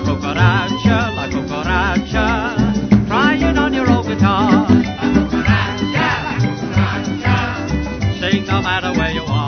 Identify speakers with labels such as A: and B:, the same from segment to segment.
A: la cucaracha, la cucaracha, crying on your old guitar. La cucaracha, la cucaracha, sing no matter where you are.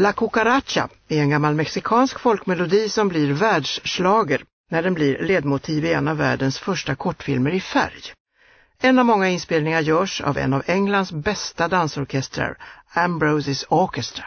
B: La Cucaracha är en gammal mexikansk folkmelodi som blir världsslager när den blir ledmotiv i en av världens första kortfilmer i färg. En av många inspelningar görs av en av Englands bästa dansorkestrar, Ambroses Orchestra.